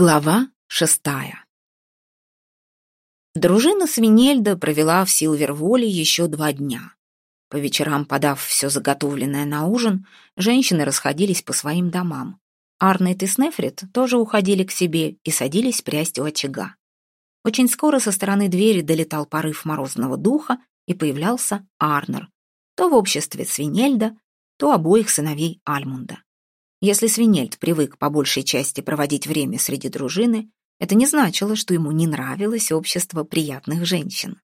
Глава шестая Дружина Свинельда провела в Силверволе еще два дня. По вечерам, подав все заготовленное на ужин, женщины расходились по своим домам. Арнет и Снефрит тоже уходили к себе и садились прясть у очага. Очень скоро со стороны двери долетал порыв морозного духа, и появлялся Арнер, то в обществе Свинельда, то обоих сыновей Альмунда. Если Свинельд привык по большей части проводить время среди дружины, это не значило, что ему не нравилось общество приятных женщин.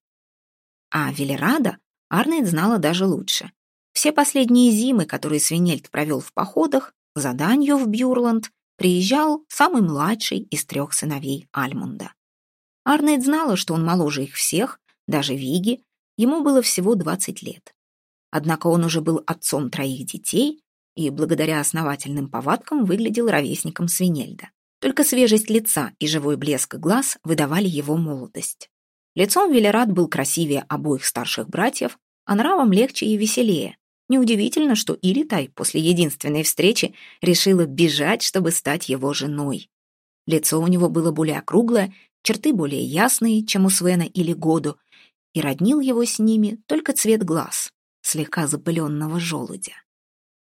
А Велерада Арнейд знала даже лучше. Все последние зимы, которые Свинельд провел в походах, заданию в Бюрланд, приезжал самый младший из трех сыновей Альмунда. Арнейд знала, что он моложе их всех, даже Виги, ему было всего 20 лет. Однако он уже был отцом троих детей и благодаря основательным повадкам выглядел ровесником Свинельда. Только свежесть лица и живой блеск глаз выдавали его молодость. Лицом Велерат был красивее обоих старших братьев, а нравом легче и веселее. Неудивительно, что Иритай после единственной встречи решила бежать, чтобы стать его женой. Лицо у него было более округлое, черты более ясные, чем у Свена или Году, и роднил его с ними только цвет глаз, слегка запыленного желудя.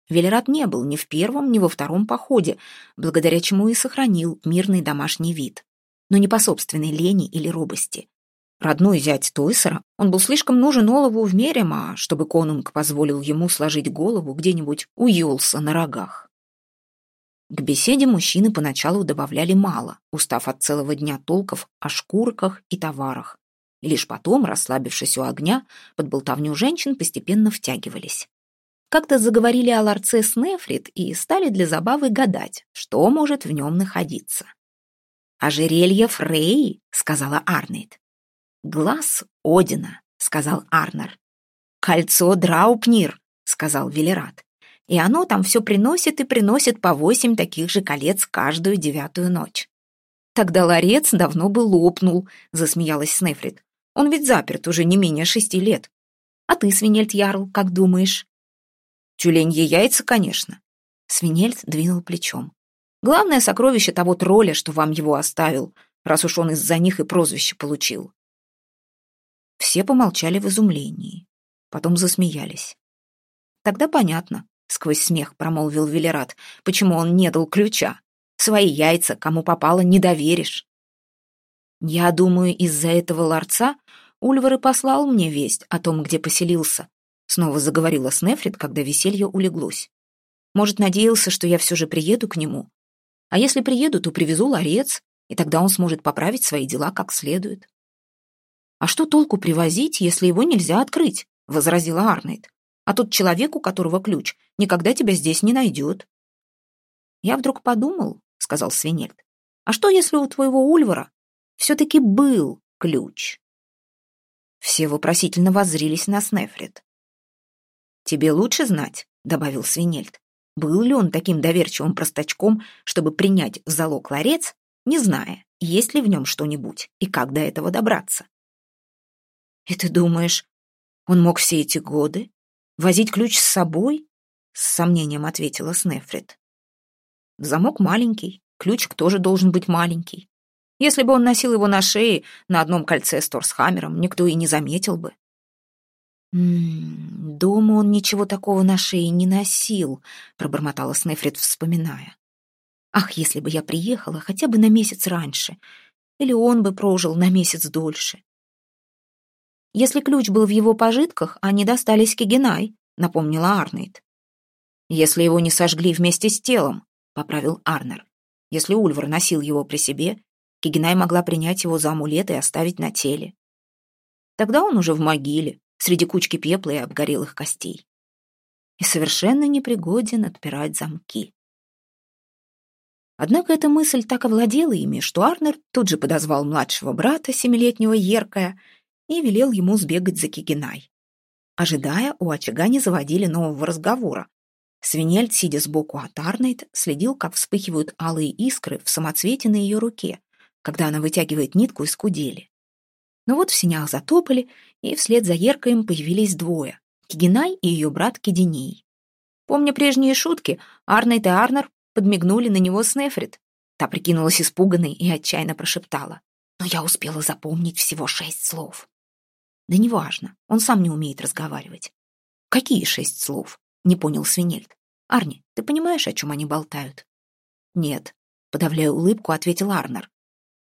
Велерат не был ни в первом, ни во втором походе, благодаря чему и сохранил мирный домашний вид. Но не по собственной лени или робости. Родной зять Тойсера, он был слишком нужен Олову в Мерема, чтобы конунг позволил ему сложить голову где-нибудь у Йолса на рогах. К беседе мужчины поначалу добавляли мало, устав от целого дня толков о шкурках и товарах. И лишь потом, расслабившись у огня, под болтовню женщин постепенно втягивались как-то заговорили о ларце Снефрит и стали для забавы гадать, что может в нем находиться. «Ожерелье Фрей», — сказала Арнейд. «Глаз Одина», — сказал Арнер. «Кольцо Драупнир», — сказал Велерат. «И оно там все приносит и приносит по восемь таких же колец каждую девятую ночь». «Тогда ларец давно бы лопнул», — засмеялась Снефрит. «Он ведь заперт уже не менее шести лет. А ты, Свинельд Ярл, как думаешь?» Тюленье яйца, конечно. Свинельд двинул плечом. Главное сокровище того тролля, что вам его оставил, раз уж он из-за них и прозвище получил. Все помолчали в изумлении, потом засмеялись. Тогда понятно, сквозь смех промолвил Велерат, почему он не дал ключа. Свои яйца, кому попало, не доверишь. Я думаю, из-за этого ларца Ульвар и послал мне весть о том, где поселился, Снова заговорила Снефрит, когда веселье улеглось. Может, надеялся, что я все же приеду к нему. А если приеду, то привезу ларец, и тогда он сможет поправить свои дела как следует. «А что толку привозить, если его нельзя открыть?» — возразила Арнейд. «А тот человек, у которого ключ, никогда тебя здесь не найдет». «Я вдруг подумал», — сказал Свинельд, «а что, если у твоего Ульвара все-таки был ключ?» Все вопросительно воззрились на Снефрит. «Тебе лучше знать», — добавил Свинельд. Был ли он таким доверчивым простачком, чтобы принять в залог ларец, не зная, есть ли в нем что-нибудь и как до этого добраться? «И ты думаешь, он мог все эти годы возить ключ с собой?» — с сомнением ответила Снефрит. «Замок маленький, ключик тоже должен быть маленький. Если бы он носил его на шее на одном кольце с Торсхаммером, никто и не заметил бы. «М-м, дома он ничего такого на шее не носил», — пробормотала Снефрит, вспоминая. «Ах, если бы я приехала хотя бы на месяц раньше, или он бы прожил на месяц дольше». «Если ключ был в его пожитках, они достались Кигенай», — напомнила Арнейд. «Если его не сожгли вместе с телом», — поправил Арнер. «Если Ульвар носил его при себе, Кигенай могла принять его за амулет и оставить на теле. Тогда он уже в могиле, среди кучки пепла и обгорелых костей. И совершенно непригоден отпирать замки. Однако эта мысль так овладела ими, что Арнер тут же подозвал младшего брата, семилетнего Еркая, и велел ему сбегать за Кигинай. Ожидая, у очага не заводили нового разговора. Свинельд, сидя сбоку от Арнейд, следил, как вспыхивают алые искры в самоцвете на ее руке, когда она вытягивает нитку из кудели. Но вот в синях затопали, и вслед за Еркаем появились двое — Кигинай и ее брат Кединей. Помня прежние шутки, Арнейт и Арнер подмигнули на него с Нефрит. Та прикинулась испуганной и отчаянно прошептала. Но я успела запомнить всего шесть слов. Да неважно, он сам не умеет разговаривать. Какие шесть слов? Не понял Свинельд. Арни, ты понимаешь, о чем они болтают? Нет, подавляя улыбку, ответил Арнер.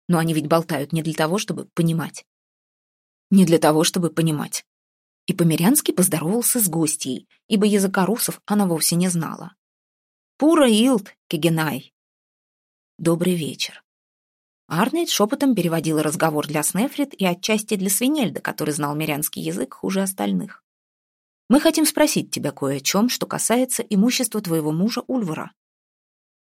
Но они ведь болтают не для того, чтобы понимать. Не для того, чтобы понимать. И Померянский поздоровался с гостьей, ибо языка русов она вовсе не знала. «Пура Илд, Кегенай!» «Добрый вечер!» Арнейд шепотом переводила разговор для Снефрит и отчасти для Свинельда, который знал мирянский язык хуже остальных. «Мы хотим спросить тебя кое о чем, что касается имущества твоего мужа Ульвара».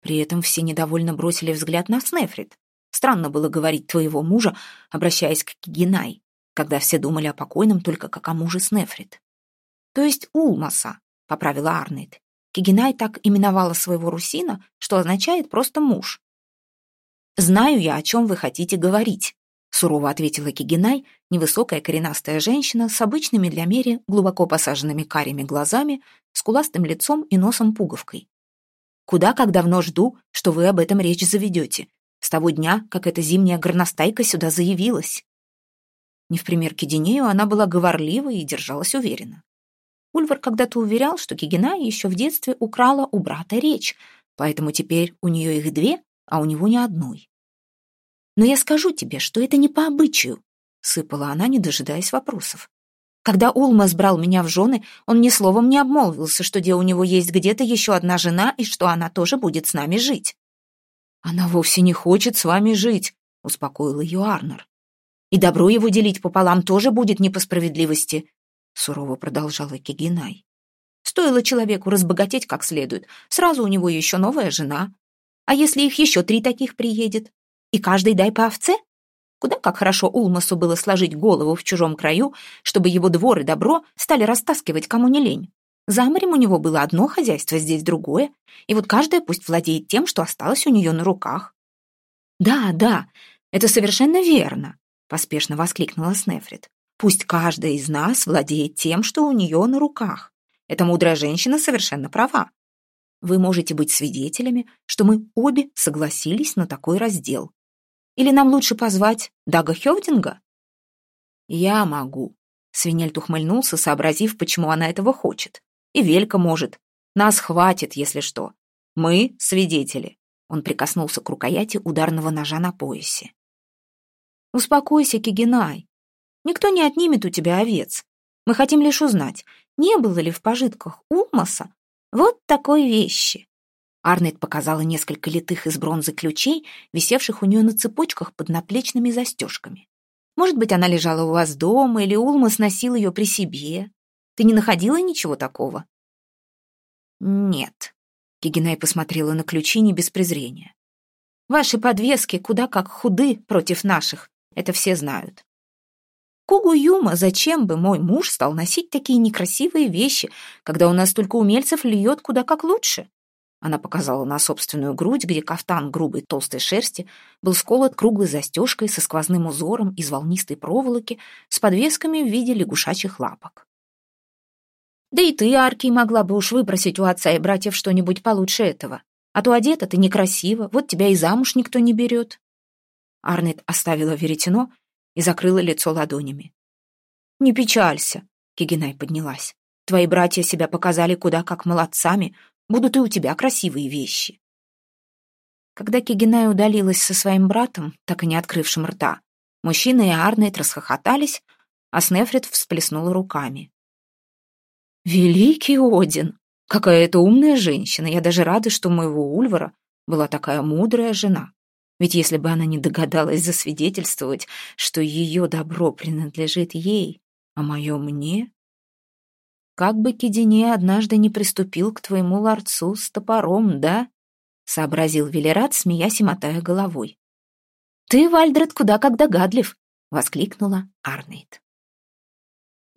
При этом все недовольно бросили взгляд на Снефрит. Странно было говорить «твоего мужа», обращаясь к Кигинай, когда все думали о покойном только как о муже Снефрит. «То есть Улмаса», — поправила Арнейд. Кигинай так именовала своего русина, что означает просто «муж». «Знаю я, о чем вы хотите говорить», — сурово ответила Кигинай, невысокая коренастая женщина с обычными для Мери глубоко посаженными карими глазами, скуластым лицом и носом-пуговкой. «Куда как давно жду, что вы об этом речь заведете, с того дня, как эта зимняя горностайка сюда заявилась». Не в пример Кединею она была говорлива и держалась уверенно. Ульвар когда-то уверял, что Кигинай еще в детстве украла у брата речь, поэтому теперь у нее их две, а у него ни одной. «Но я скажу тебе, что это не по обычаю», — сыпала она, не дожидаясь вопросов. «Когда Улмас брал меня в жены, он ни словом не обмолвился, что где у него есть где-то еще одна жена и что она тоже будет с нами жить». «Она вовсе не хочет с вами жить», — успокоил ее Арнер. «И добро его делить пополам тоже будет не по справедливости», — сурово продолжала Кигинай. «Стоило человеку разбогатеть как следует, сразу у него еще новая жена, а если их еще три таких приедет? И каждый дай по овце? Куда как хорошо Улмасу было сложить голову в чужом краю, чтобы его двор и добро стали растаскивать кому не лень. За морем у него было одно хозяйство, здесь другое, и вот каждая пусть владеет тем, что осталось у нее на руках. «Да, да, это совершенно верно», — поспешно воскликнула Снефрит. «Пусть каждая из нас владеет тем, что у нее на руках. Эта мудрая женщина совершенно права. Вы можете быть свидетелями, что мы обе согласились на такой раздел. Или нам лучше позвать Дага Хевдинга? Я могу. Свинельт ухмыльнулся, сообразив, почему она этого хочет. И Велька может. Нас хватит, если что. Мы свидетели. Он прикоснулся к рукояти ударного ножа на поясе. Успокойся, Кигинай. Никто не отнимет у тебя овец. Мы хотим лишь узнать, не было ли в пожитках Улмаса вот такой вещи. Арнет показала несколько литых из бронзы ключей, висевших у нее на цепочках под наплечными застежками. Может быть, она лежала у вас дома, или Улма сносил ее при себе. Ты не находила ничего такого? Нет. Гигинай посмотрела на ключи не без презрения. Ваши подвески куда как худы против наших, это все знают. Кугу Юма, зачем бы мой муж стал носить такие некрасивые вещи, когда у нас только умельцев льет куда как лучше? Она показала на собственную грудь, где кафтан грубой толстой шерсти был сколот круглой застежкой со сквозным узором из волнистой проволоки с подвесками в виде лягушачьих лапок. Да и ты, Арки, могла бы уж выпросить у отца и братьев что-нибудь получше этого. А то одета ты некрасиво, вот тебя и замуж никто не берет. Арнет оставила веретено и закрыла лицо ладонями. «Не печалься», — Кигинай поднялась. «Твои братья себя показали куда как молодцами, будут и у тебя красивые вещи». Когда Кигинай удалилась со своим братом, так и не открывшим рта, мужчина и Арнейд расхохотались, а Снефрит всплеснула руками. «Великий Один! Какая это умная женщина! Я даже рада, что у моего Ульвара была такая мудрая жена. Ведь если бы она не догадалась засвидетельствовать, что ее добро принадлежит ей, а мое мне... Как бы Кедине однажды не приступил к твоему ларцу с топором, да? Сообразил Велерат, смеясь и мотая головой. Ты, Вальдред, куда как догадлив, воскликнула Арнейд.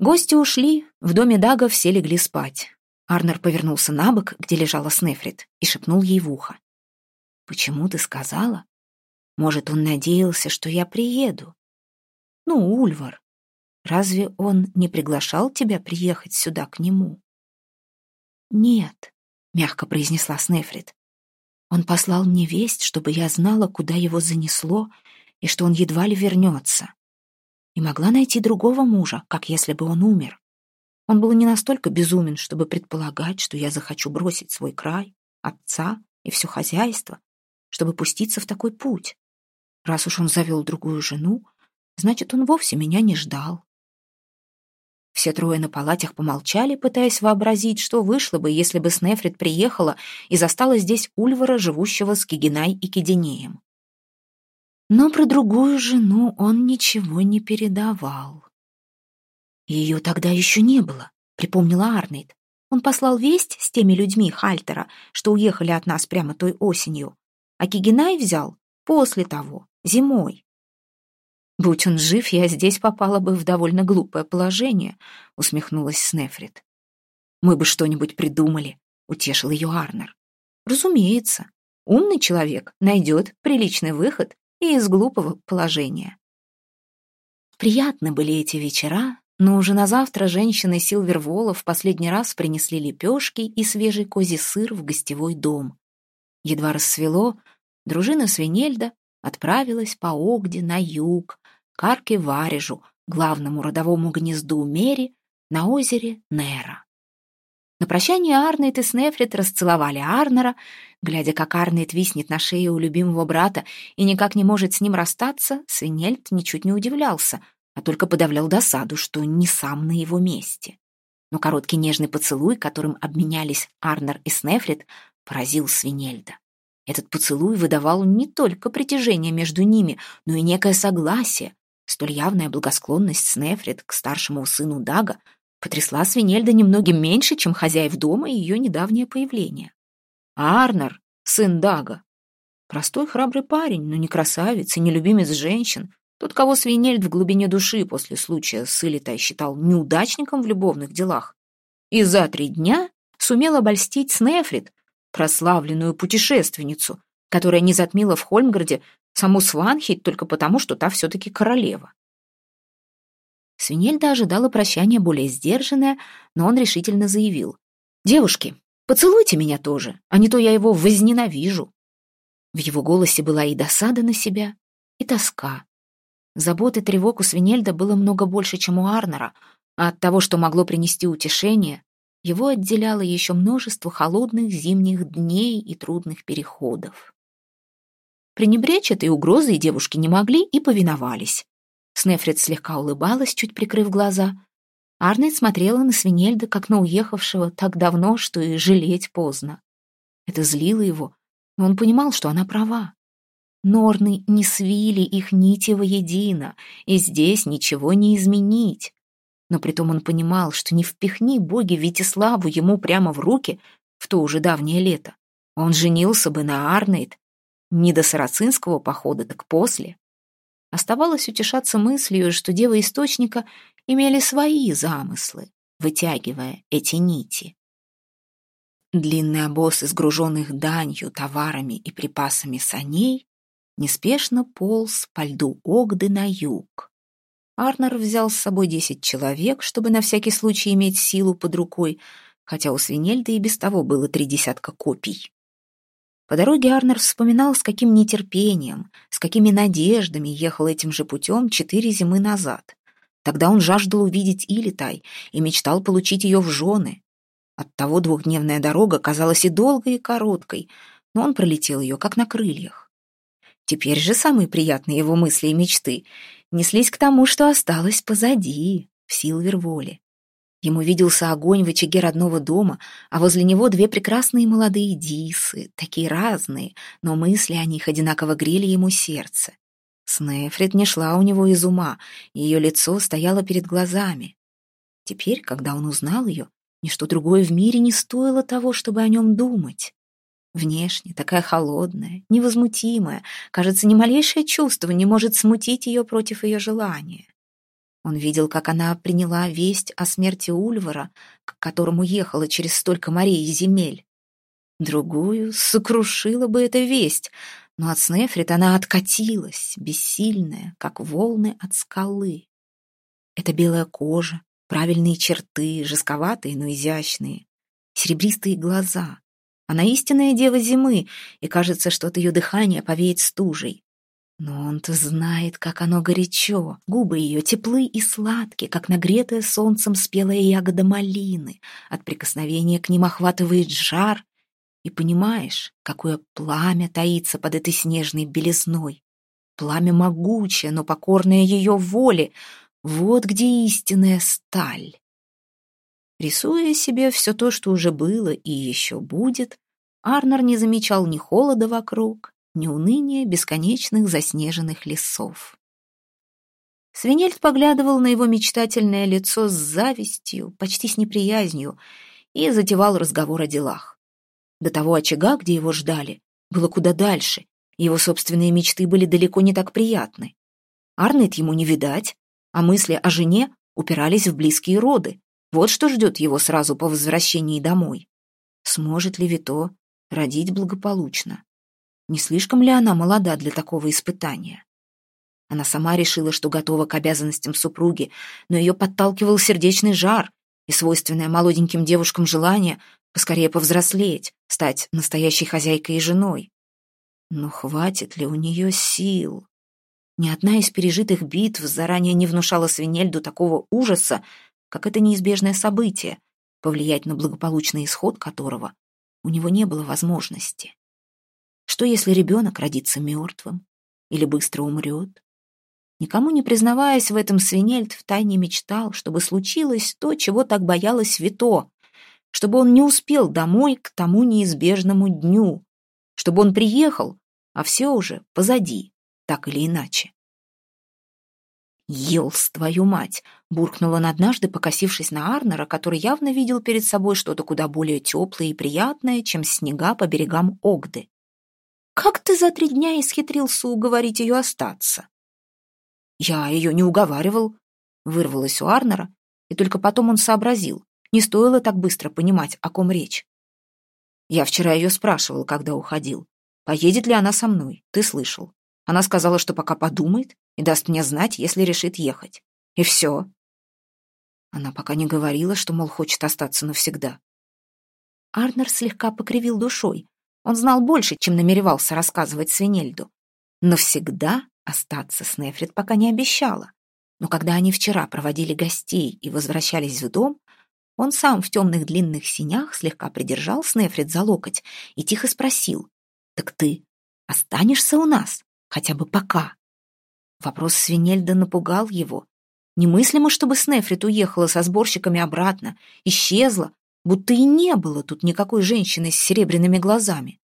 Гости ушли, в доме Дага все легли спать. Арнер повернулся на бок, где лежала Снефрит, и шепнул ей в ухо. «Почему ты сказала, может, он надеялся, что я приеду? Ну, Ульвар, разве он не приглашал тебя приехать сюда к нему? Нет, мягко произнесла Снефрит. Он послал мне весть, чтобы я знала, куда его занесло, и что он едва ли вернется. И могла найти другого мужа, как если бы он умер. Он был не настолько безумен, чтобы предполагать, что я захочу бросить свой край, отца и все хозяйство, чтобы пуститься в такой путь. Раз уж он завел другую жену, значит, он вовсе меня не ждал. Все трое на палатях помолчали, пытаясь вообразить, что вышло бы, если бы Снефрит приехала и застала здесь Ульвара, живущего с Кигинай и Кединеем. Но про другую жену он ничего не передавал. Ее тогда еще не было, припомнила Арнейд. Он послал весть с теми людьми Хальтера, что уехали от нас прямо той осенью. А Кигинай взял после того, зимой. «Будь он жив, я здесь попала бы в довольно глупое положение», — усмехнулась Снефрит. «Мы бы что-нибудь придумали», — утешил ее Арнер. «Разумеется, умный человек найдет приличный выход и из глупого положения». Приятны были эти вечера, но уже на завтра женщины Силвервола в последний раз принесли лепешки и свежий козий сыр в гостевой дом. Едва рассвело, дружина Свинельда отправилась по Огде на юг, к арке Варежу, главному родовому гнезду Мери, на озере Нера. На прощание Арнейт и Снефрит расцеловали Арнера, глядя, как Арнейт виснет на шее у любимого брата и никак не может с ним расстаться, Свинельд ничуть не удивлялся, а только подавлял досаду, что не сам на его месте. Но короткий нежный поцелуй, которым обменялись Арнер и Снефрит, поразил Свинельда. Этот поцелуй выдавал не только притяжение между ними, но и некое согласие. Столь явная благосклонность Снефрит к старшему сыну Дага потрясла Свинельда немногим меньше, чем хозяев дома и ее недавнее появление. Арнер, сын Дага, простой храбрый парень, но не красавец и не любимец женщин, тот, кого Свинельд в глубине души после случая с Илитой считал неудачником в любовных делах, и за три дня сумел обольстить Снефрит, прославленную путешественницу, которая не затмила в Хольмгарде саму Сванхит только потому, что та все-таки королева. Свинельда ожидала прощания более сдержанное, но он решительно заявил. «Девушки, поцелуйте меня тоже, а не то я его возненавижу». В его голосе была и досада на себя, и тоска. Забот и тревог у Свинельда было много больше, чем у Арнера, а от того, что могло принести утешение, его отделяло еще множество холодных зимних дней и трудных переходов. Пренебречь этой угрозой девушки не могли и повиновались. Снефрит слегка улыбалась, чуть прикрыв глаза. Арнольд смотрела на Свинельда, как на уехавшего так давно, что и жалеть поздно. Это злило его, но он понимал, что она права. Норны не свили их нити воедино, и здесь ничего не изменить. Но притом он понимал, что не впихни боги Витиславу ему прямо в руки в то уже давнее лето. Он женился бы на Арнейд не до сарацинского похода, так после. Оставалось утешаться мыслью, что девы Источника имели свои замыслы, вытягивая эти нити. Длинный обоз из груженных данью, товарами и припасами саней неспешно полз по льду Огды на юг. Арнер взял с собой десять человек, чтобы на всякий случай иметь силу под рукой, хотя у Свинельда и без того было три десятка копий. По дороге Арнер вспоминал, с каким нетерпением, с какими надеждами ехал этим же путем четыре зимы назад. Тогда он жаждал увидеть Илитай и мечтал получить ее в жены. Оттого двухдневная дорога казалась и долгой, и короткой, но он пролетел ее, как на крыльях. Теперь же самые приятные его мысли и мечты неслись к тому, что осталось позади, в Силверволе. Ему виделся огонь в очаге родного дома, а возле него две прекрасные молодые дисы, такие разные, но мысли о них одинаково грели ему сердце. Снефрит не шла у него из ума, ее лицо стояло перед глазами. Теперь, когда он узнал ее, ничто другое в мире не стоило того, чтобы о нем думать. Внешне такая холодная, невозмутимая, кажется, ни малейшее чувство не может смутить ее против ее желания. Он видел, как она приняла весть о смерти Ульвара, к которому ехала через столько морей и земель. Другую сокрушила бы эта весть, но от Снефрит она откатилась, бессильная, как волны от скалы. Это белая кожа, правильные черты, жестковатые, но изящные, серебристые глаза, Она истинная дева зимы, и кажется, что от ее дыхания повеет стужей. Но он-то знает, как оно горячо. Губы ее теплы и сладкие, как нагретая солнцем спелая ягода малины. От прикосновения к ним охватывает жар. И понимаешь, какое пламя таится под этой снежной белизной. Пламя могучее, но покорное ее воле. Вот где истинная сталь. Рисуя себе все то, что уже было и еще будет, Арнер не замечал ни холода вокруг, ни уныния бесконечных заснеженных лесов. Свинельд поглядывал на его мечтательное лицо с завистью, почти с неприязнью, и затевал разговор о делах. До того очага, где его ждали, было куда дальше, его собственные мечты были далеко не так приятны. Арнет ему не видать, а мысли о жене упирались в близкие роды. Вот что ждет его сразу по возвращении домой. Сможет ли Вито родить благополучно? Не слишком ли она молода для такого испытания? Она сама решила, что готова к обязанностям супруги, но ее подталкивал сердечный жар и свойственное молоденьким девушкам желание поскорее повзрослеть, стать настоящей хозяйкой и женой. Но хватит ли у нее сил? Ни одна из пережитых битв заранее не внушала Свинельду такого ужаса, как это неизбежное событие, повлиять на благополучный исход которого у него не было возможности. Что, если ребенок родится мертвым или быстро умрет? Никому не признаваясь в этом, Свинельд втайне мечтал, чтобы случилось то, чего так боялась Вито, чтобы он не успел домой к тому неизбежному дню, чтобы он приехал, а все уже позади, так или иначе. «Елс, твою мать!» — буркнул он однажды, покосившись на Арнера, который явно видел перед собой что-то куда более теплое и приятное, чем снега по берегам Огды. Как ты за три дня исхитрился уговорить ее остаться? Я ее не уговаривал, вырвалось у Арнера, и только потом он сообразил. Не стоило так быстро понимать, о ком речь. Я вчера ее спрашивал, когда уходил. Поедет ли она со мной? Ты слышал. Она сказала, что пока подумает и даст мне знать, если решит ехать. И все. Она пока не говорила, что, мол, хочет остаться навсегда. Арнер слегка покривил душой. Он знал больше, чем намеревался рассказывать Свинельду. Но всегда остаться с Нефрит пока не обещала. Но когда они вчера проводили гостей и возвращались в дом, он сам в темных длинных синях слегка придержал Снефрит за локоть и тихо спросил, «Так ты останешься у нас, хотя бы пока?» Вопрос Свинельда напугал его. Немыслимо, чтобы Снефрит уехала со сборщиками обратно, исчезла, будто и не было тут никакой женщины с серебряными глазами.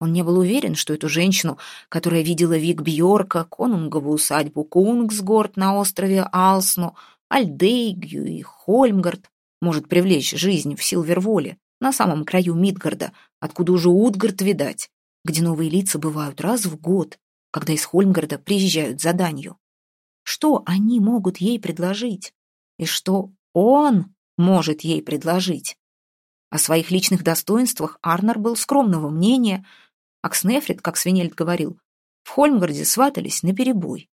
Он не был уверен, что эту женщину, которая видела Вик Бьорка, конунгову усадьбу Кунгсгорд на острове Алсну, Альдейгью и Хольмгард, может привлечь жизнь в Силверволе, на самом краю Мидгарда, откуда уже Утгард видать, где новые лица бывают раз в год, когда из Хольмгарда приезжают за данью. Что они могут ей предложить? И что он может ей предложить? О своих личных достоинствах Арнер был скромного мнения, а как Свинельд говорил, в Хольмгарде сватались наперебой.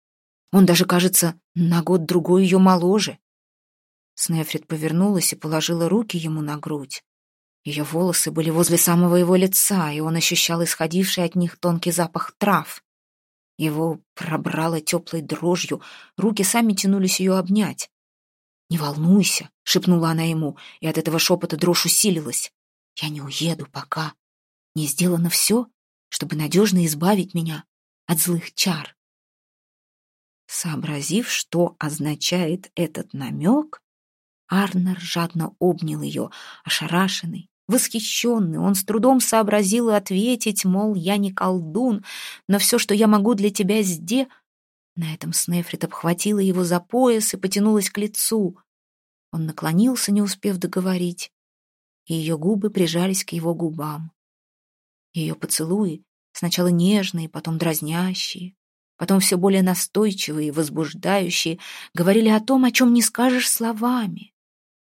Он даже, кажется, на год-другой ее моложе. Снефрит повернулась и положила руки ему на грудь. Ее волосы были возле самого его лица, и он ощущал исходивший от них тонкий запах трав. Его пробрало теплой дрожью, руки сами тянулись ее обнять. «Не волнуйся», — шепнула она ему, и от этого шепота дрожь усилилась. «Я не уеду пока. Не сделано все, чтобы надежно избавить меня от злых чар». Сообразив, что означает этот намек, Арнер жадно обнял ее, ошарашенный, восхищенный. Он с трудом сообразил и ответить, мол, я не колдун, но все, что я могу для тебя сделать, на этом Снефрит обхватила его за пояс и потянулась к лицу. Он наклонился, не успев договорить, и ее губы прижались к его губам. Ее поцелуи, сначала нежные, потом дразнящие, потом все более настойчивые и возбуждающие, говорили о том, о чем не скажешь словами.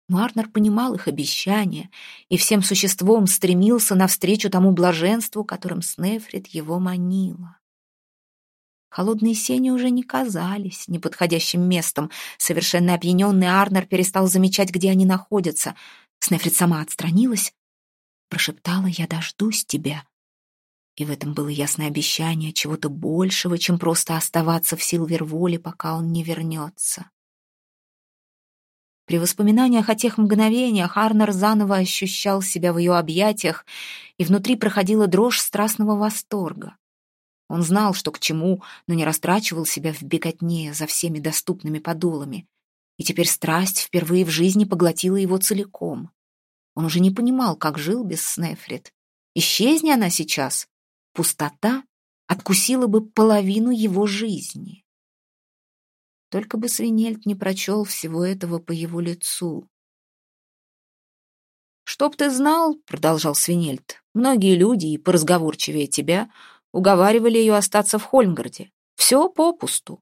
Но Арнер понимал их обещания и всем существом стремился навстречу тому блаженству, которым Снефрит его манила. Холодные сени уже не казались неподходящим местом. Совершенно опьяненный Арнер перестал замечать, где они находятся. Снефрит сама отстранилась, Прошептала я, дождусь тебя. И в этом было ясное обещание чего-то большего, чем просто оставаться в Силверволе, пока он не вернется. При воспоминаниях о тех мгновениях Арнер заново ощущал себя в ее объятиях, и внутри проходила дрожь страстного восторга. Он знал, что к чему, но не растрачивал себя в беготне за всеми доступными подолами. И теперь страсть впервые в жизни поглотила его целиком. Он уже не понимал, как жил без Снефрит. Исчезни она сейчас, пустота откусила бы половину его жизни. Только бы Свинельд не прочел всего этого по его лицу. «Чтоб ты знал», — продолжал Свинельд, — «многие люди, и поразговорчивее тебя, уговаривали ее остаться в Хольмгарде. Все попусту».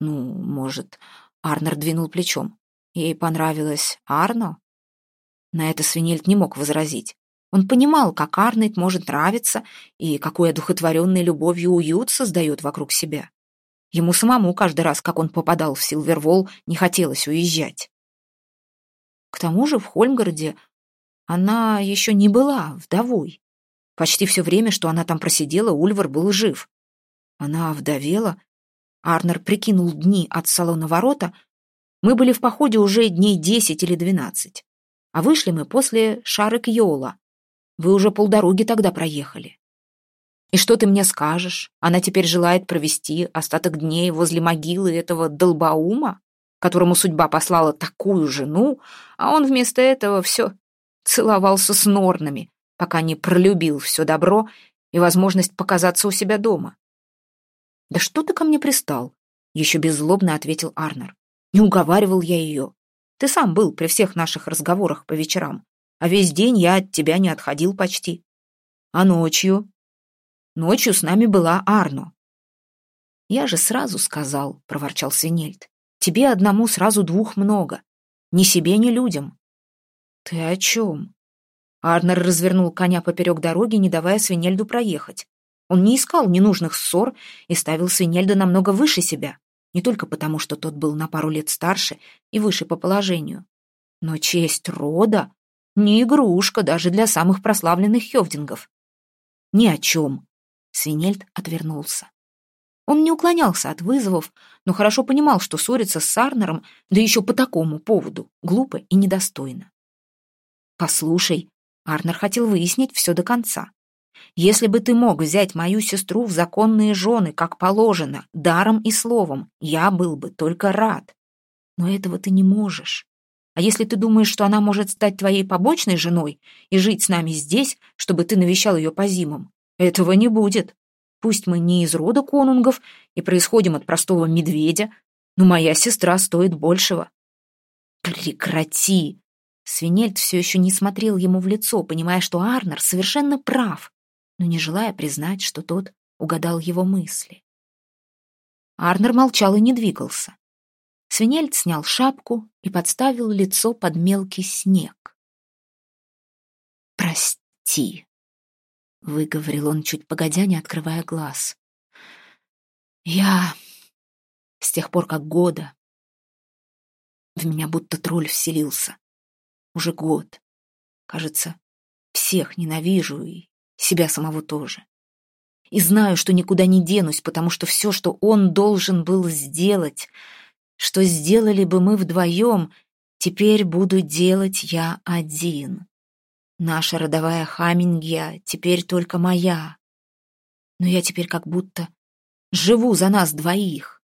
«Ну, может...» — Арнер двинул плечом. «Ей понравилось Арно?» На это Свинельд не мог возразить. Он понимал, как Арнольд может нравиться и какой одухотворенной любовью уют создает вокруг себя. Ему самому каждый раз, как он попадал в Силвервол, не хотелось уезжать. К тому же в Хольмгороде она еще не была вдовой. Почти все время, что она там просидела, Ульвар был жив. Она вдовела. Арнер прикинул дни от салона ворота. Мы были в походе уже дней десять или двенадцать. А вышли мы после Шарек Йола. Вы уже полдороги тогда проехали. И что ты мне скажешь? Она теперь желает провести остаток дней возле могилы этого долбаума, которому судьба послала такую жену, а он вместо этого все целовался с норнами, пока не пролюбил все добро и возможность показаться у себя дома. «Да что ты ко мне пристал?» — еще беззлобно ответил Арнер. «Не уговаривал я ее. Ты сам был при всех наших разговорах по вечерам, а весь день я от тебя не отходил почти. А ночью Ночью с нами была Арно. «Я же сразу сказал», — проворчал Свинельд. «Тебе одному сразу двух много. Ни себе, ни людям». «Ты о чем?» Арнер развернул коня поперек дороги, не давая Свинельду проехать. Он не искал ненужных ссор и ставил Свинельда намного выше себя, не только потому, что тот был на пару лет старше и выше по положению. Но честь рода — не игрушка даже для самых прославленных хевдингов. Ни о чем. Свинельд отвернулся. Он не уклонялся от вызовов, но хорошо понимал, что ссориться с Сарнером, да еще по такому поводу, глупо и недостойно. «Послушай», — Арнер хотел выяснить все до конца. «Если бы ты мог взять мою сестру в законные жены, как положено, даром и словом, я был бы только рад. Но этого ты не можешь. А если ты думаешь, что она может стать твоей побочной женой и жить с нами здесь, чтобы ты навещал ее по зимам, этого не будет. Пусть мы не из рода конунгов и происходим от простого медведя, но моя сестра стоит большего. Прекрати! Свинельд все еще не смотрел ему в лицо, понимая, что Арнер совершенно прав, но не желая признать, что тот угадал его мысли. Арнер молчал и не двигался. Свинельд снял шапку и подставил лицо под мелкий снег. «Прости», — выговорил он чуть погодя, не открывая глаз. «Я... с тех пор, как года... в меня будто тролль вселился. Уже год. Кажется, всех ненавижу и себя самого тоже. И знаю, что никуда не денусь, потому что все, что он должен был сделать, что сделали бы мы вдвоем, теперь буду делать я один. Наша родовая Хамингия теперь только моя. Но я теперь как будто живу за нас двоих.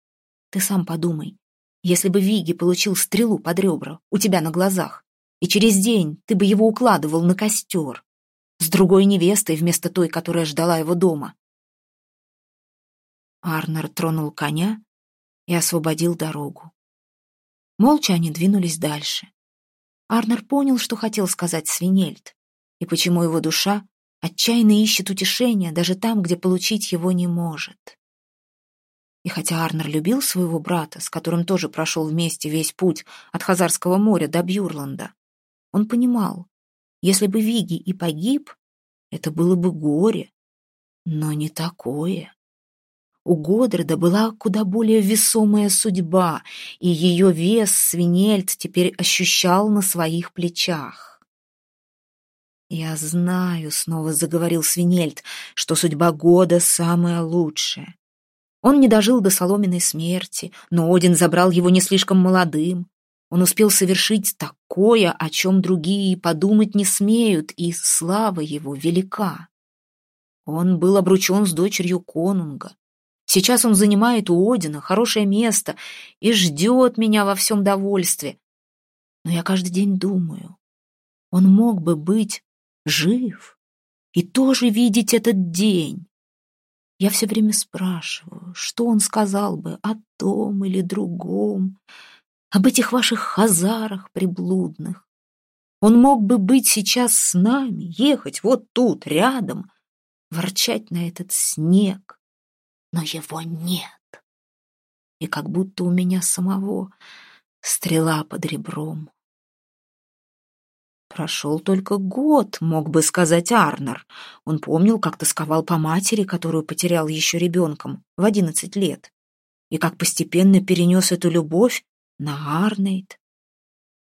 Ты сам подумай, если бы Виги получил стрелу под ребра у тебя на глазах, и через день ты бы его укладывал на костер с другой невестой вместо той, которая ждала его дома. Арнер тронул коня и освободил дорогу. Молча они двинулись дальше. Арнер понял, что хотел сказать Свинельд и почему его душа отчаянно ищет утешения даже там, где получить его не может. И хотя Арнер любил своего брата, с которым тоже прошел вместе весь путь от Хазарского моря до Бьюрланда, он понимал, если бы Виги и погиб, это было бы горе, но не такое. У Годреда была куда более весомая судьба, и ее вес Свинельд теперь ощущал на своих плечах. «Я знаю», — снова заговорил Свинельд, «что судьба года самая лучшая. Он не дожил до соломенной смерти, но Один забрал его не слишком молодым. Он успел совершить такое, о чем другие подумать не смеют, и слава его велика. Он был обручен с дочерью конунга. Сейчас он занимает у Одина хорошее место и ждет меня во всем довольстве. Но я каждый день думаю, он мог бы быть жив и тоже видеть этот день. Я все время спрашиваю, что он сказал бы о том или другом, об этих ваших хазарах приблудных. Он мог бы быть сейчас с нами, ехать вот тут, рядом, ворчать на этот снег, но его нет. И как будто у меня самого стрела под ребром. Прошел только год, мог бы сказать Арнер. Он помнил, как тосковал по матери, которую потерял еще ребенком, в одиннадцать лет, и как постепенно перенес эту любовь на Арнейд.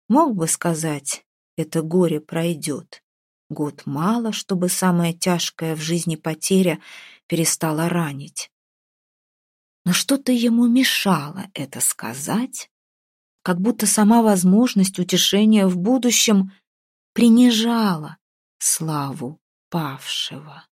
Мог бы сказать, это горе пройдет. Год мало, чтобы самая тяжкая в жизни потеря перестала ранить. Но что-то ему мешало это сказать, как будто сама возможность утешения в будущем принижала славу павшего.